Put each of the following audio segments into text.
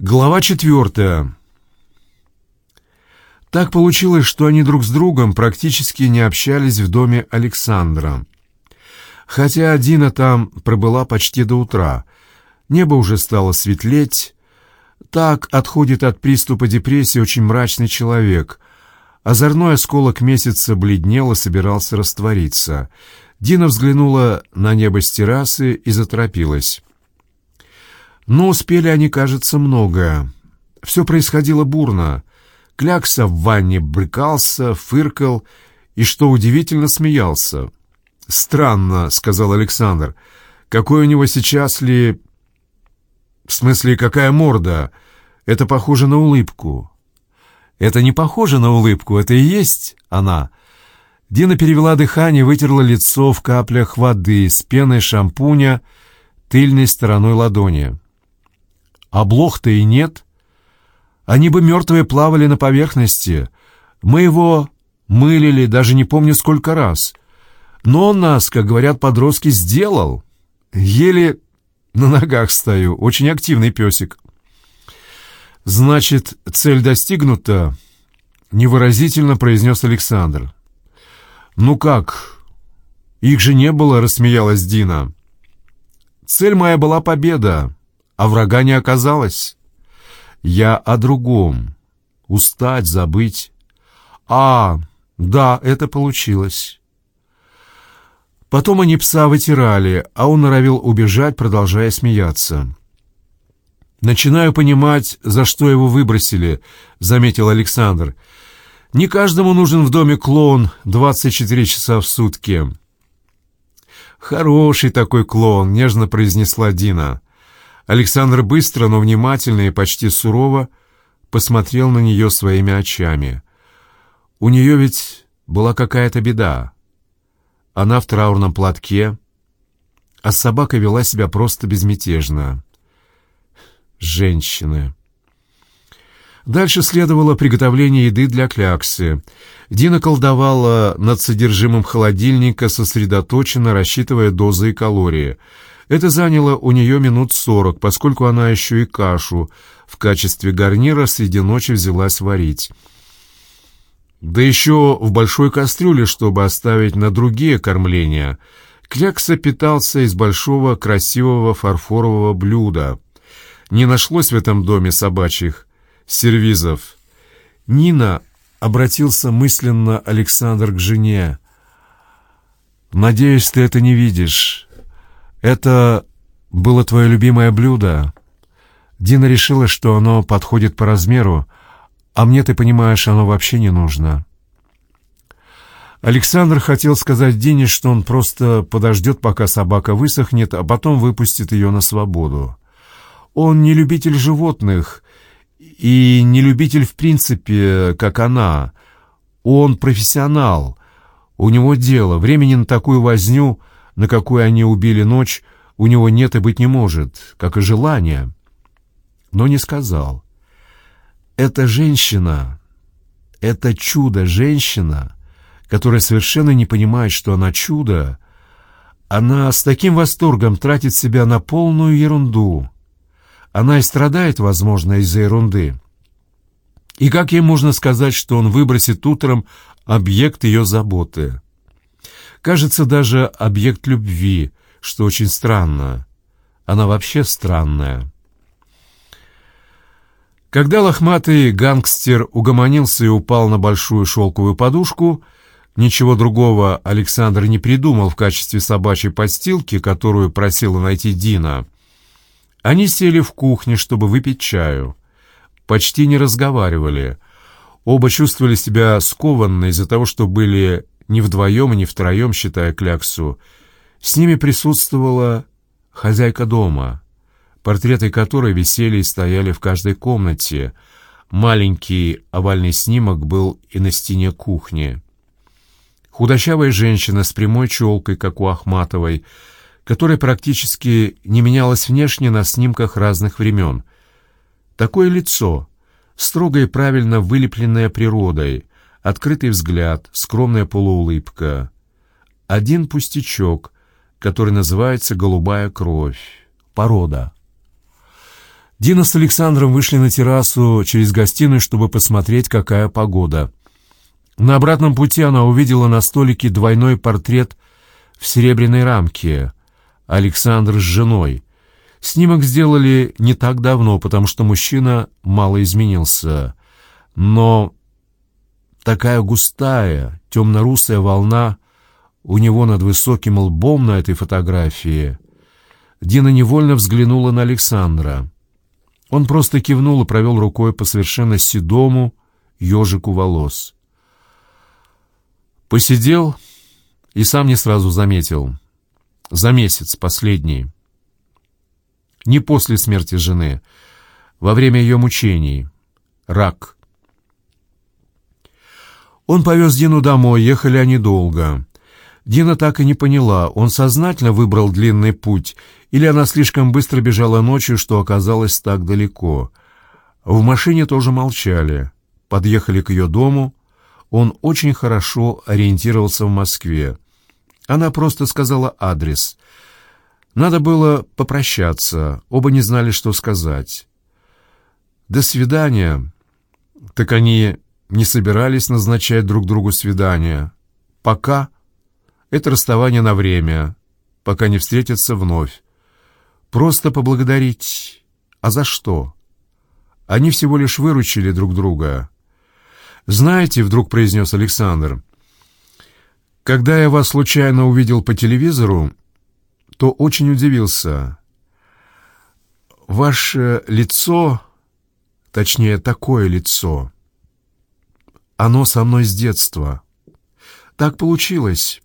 Глава четвертая. Так получилось, что они друг с другом практически не общались в доме Александра. Хотя Дина там пробыла почти до утра. Небо уже стало светлеть. Так отходит от приступа депрессии очень мрачный человек. Озорной осколок месяца бледнел и собирался раствориться. Дина взглянула на небо с террасы и заторопилась. Но успели они, кажется, многое. Все происходило бурно. Клякса в ванне брыкался, фыркал и, что удивительно, смеялся. «Странно», — сказал Александр. «Какой у него сейчас ли...» «В смысле, какая морда? Это похоже на улыбку». «Это не похоже на улыбку, это и есть она». Дина перевела дыхание, вытерла лицо в каплях воды с пеной шампуня тыльной стороной ладони. А блох-то и нет. Они бы мертвые плавали на поверхности. Мы его мылили, даже не помню сколько раз. Но он нас, как говорят подростки, сделал. Еле на ногах стою. Очень активный песик. «Значит, цель достигнута?» — невыразительно произнес Александр. «Ну как? Их же не было», — рассмеялась Дина. «Цель моя была победа а врага не оказалось. Я о другом. Устать, забыть. А, да, это получилось. Потом они пса вытирали, а он норовил убежать, продолжая смеяться. «Начинаю понимать, за что его выбросили», — заметил Александр. «Не каждому нужен в доме клоун 24 часа в сутки». «Хороший такой клоун», — нежно произнесла Дина. Александр быстро, но внимательно и почти сурово посмотрел на нее своими очами. У нее ведь была какая-то беда. Она в траурном платке, а собака вела себя просто безмятежно. Женщины. Дальше следовало приготовление еды для кляксы. Дина колдовала над содержимым холодильника, сосредоточенно рассчитывая дозы и калории — это заняло у нее минут сорок, поскольку она еще и кашу в качестве гарнира среди ночи взялась варить. Да еще в большой кастрюле, чтобы оставить на другие кормления. Клякса питался из большого красивого фарфорового блюда. Не нашлось в этом доме собачьих сервизов. Нина обратился мысленно Александр к жене. «Надеюсь, ты это не видишь». «Это было твое любимое блюдо?» Дина решила, что оно подходит по размеру, а мне, ты понимаешь, оно вообще не нужно. Александр хотел сказать Дине, что он просто подождет, пока собака высохнет, а потом выпустит ее на свободу. Он не любитель животных и не любитель в принципе, как она. Он профессионал. У него дело, времени на такую возню на какую они убили ночь, у него нет и быть не может, как и желания. Но не сказал. Эта женщина, это чудо-женщина, которая совершенно не понимает, что она чудо, она с таким восторгом тратит себя на полную ерунду. Она и страдает, возможно, из-за ерунды. И как ей можно сказать, что он выбросит утром объект ее заботы? Кажется, даже объект любви, что очень странно. Она вообще странная. Когда лохматый гангстер угомонился и упал на большую шелковую подушку, ничего другого Александр не придумал в качестве собачьей подстилки, которую просила найти Дина. Они сели в кухне, чтобы выпить чаю. Почти не разговаривали. Оба чувствовали себя скованно из-за того, что были не вдвоем и не втроем, считая кляксу. С ними присутствовала хозяйка дома, портреты которой висели и стояли в каждой комнате. Маленький овальный снимок был и на стене кухни. Худощавая женщина с прямой челкой, как у Ахматовой, которая практически не менялась внешне на снимках разных времен. Такое лицо, строго и правильно вылепленное природой, открытый взгляд, скромная полуулыбка. Один пустячок, который называется «голубая кровь», порода. Дина с Александром вышли на террасу через гостиную, чтобы посмотреть, какая погода. На обратном пути она увидела на столике двойной портрет в серебряной рамке. Александр с женой. Снимок сделали не так давно, потому что мужчина мало изменился. Но такая густая, темно-русая волна у него над высоким лбом на этой фотографии. Дина невольно взглянула на Александра. Он просто кивнул и провел рукой по совершенно седому ежику волос. Посидел и сам не сразу заметил. За месяц, последний. Не после смерти жены, во время ее мучений. Рак. Он повез Дину домой, ехали они долго. Дина так и не поняла, он сознательно выбрал длинный путь, или она слишком быстро бежала ночью, что оказалось так далеко. В машине тоже молчали. Подъехали к ее дому. Он очень хорошо ориентировался в Москве. Она просто сказала адрес. Надо было попрощаться, оба не знали, что сказать. «До свидания». Так они не собирались назначать друг другу свидания. «Пока» — это расставание на время, пока не встретятся вновь. Просто поблагодарить. А за что? Они всего лишь выручили друг друга. «Знаете», — вдруг произнес Александр, — «когда я вас случайно увидел по телевизору, то очень удивился. Ваше лицо, точнее, такое лицо, оно со мной с детства. Так получилось.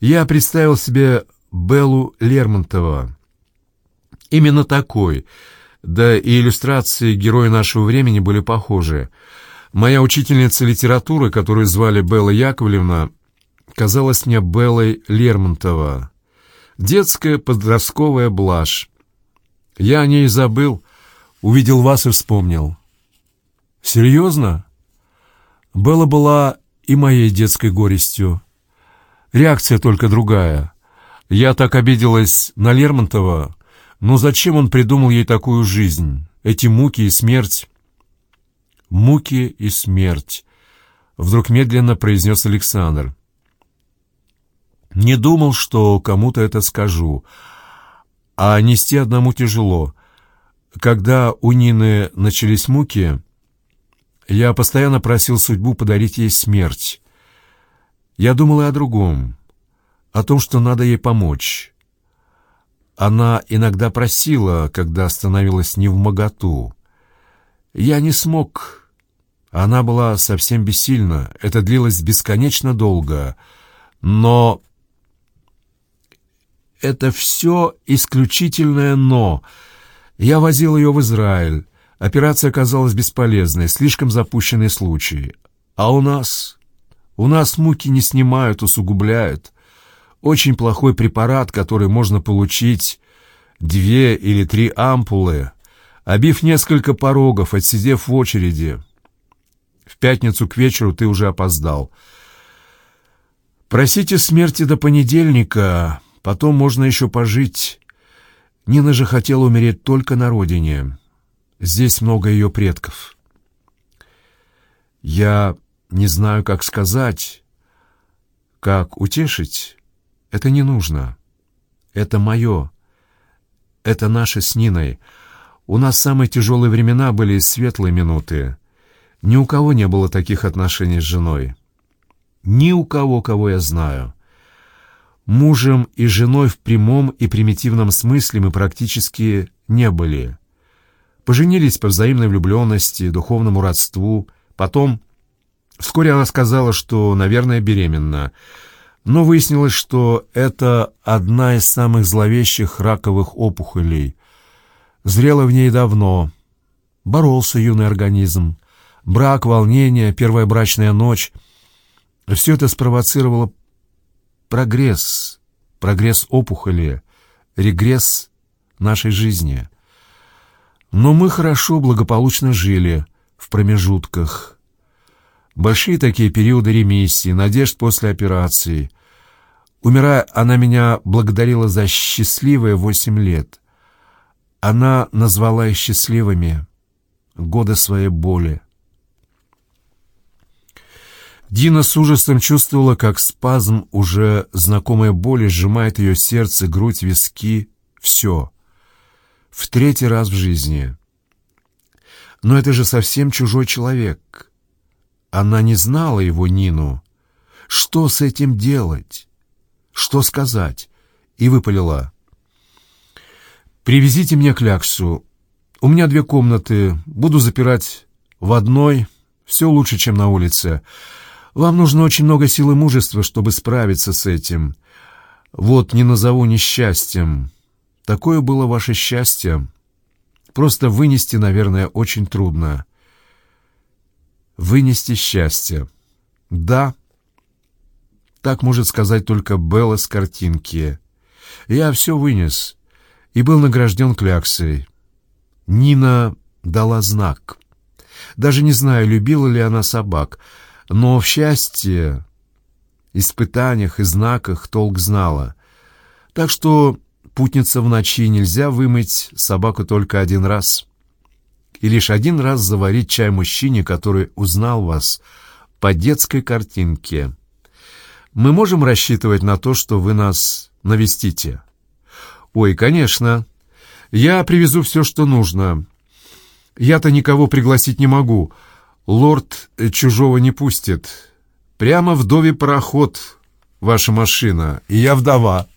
Я представил себе Беллу Лермонтова, Именно такой. Да и иллюстрации героя нашего времени были похожи. Моя учительница литературы, которую звали Белла Яковлевна, казалась мне Беллой Лермонтова. Детская подростковая блажь. Я о ней забыл, увидел вас и вспомнил. Серьезно? Белла была и моей детской горестью. Реакция только другая. Я так обиделась на Лермонтова, но зачем он придумал ей такую жизнь? Эти муки и смерть? Муки и смерть, вдруг медленно произнес Александр. Не думал, что кому-то это скажу, а нести одному тяжело. Когда у Нины начались муки, я постоянно просил судьбу подарить ей смерть. Я думал и о другом, о том, что надо ей помочь. Она иногда просила, когда становилась не в моготу. Я не смог. Она была совсем бессильна. Это длилось бесконечно долго. Но это все исключительное «но». Я возил ее в Израиль. Операция оказалась бесполезной, слишком запущенный случай. А у нас... У нас муки не снимают, усугубляют. Очень плохой препарат, который можно получить две или три ампулы, обив несколько порогов, отсидев в очереди. В пятницу к вечеру ты уже опоздал. Просите смерти до понедельника, потом можно еще пожить. Нина же хотела умереть только на родине. Здесь много ее предков. Я не знаю, как сказать, как утешить. Это не нужно. Это мое. Это наше с Ниной. У нас самые тяжелые времена были светлые минуты. Ни у кого не было таких отношений с женой. Ни у кого, кого я знаю. Мужем и женой в прямом и примитивном смысле мы практически не были. Поженились по взаимной влюбленности, духовному родству. Потом... Вскоре она сказала, что, наверное, беременна — но выяснилось, что это одна из самых зловещих раковых опухолей. Зрела в ней давно. Боролся юный организм. Брак, волнение, первая брачная ночь. Все это спровоцировало прогресс, прогресс опухоли, регресс нашей жизни. Но мы хорошо, благополучно жили в промежутках – Большие такие периоды ремиссии, надежд после операции. Умирая, она меня благодарила за счастливые восемь лет. Она назвала их счастливыми, годы своей боли. Дина с ужасом чувствовала, как спазм уже знакомой боли сжимает ее сердце, грудь, виски, все. В третий раз в жизни. Но это же совсем чужой человек. Она не знала его, Нину. Что с этим делать? Что сказать? И выпалила. «Привезите мне кляксу. У меня две комнаты. Буду запирать в одной. Все лучше, чем на улице. Вам нужно очень много сил и мужества, чтобы справиться с этим. Вот не назову несчастьем. Такое было ваше счастье. Просто вынести, наверное, очень трудно. Вынести счастье. Да, так может сказать только Белла с картинки. Я все вынес и был награжден кляксой. Нина дала знак. Даже не знаю, любила ли она собак, но в счастье, испытаниях и знаках толк знала. Так что путница в ночи нельзя вымыть собаку только один раз. И лишь один раз заварить чай мужчине, который узнал вас по детской картинке. Мы можем рассчитывать на то, что вы нас навестите?» «Ой, конечно. Я привезу все, что нужно. Я-то никого пригласить не могу. Лорд чужого не пустит. Прямо вдове пароход ваша машина, и я вдова».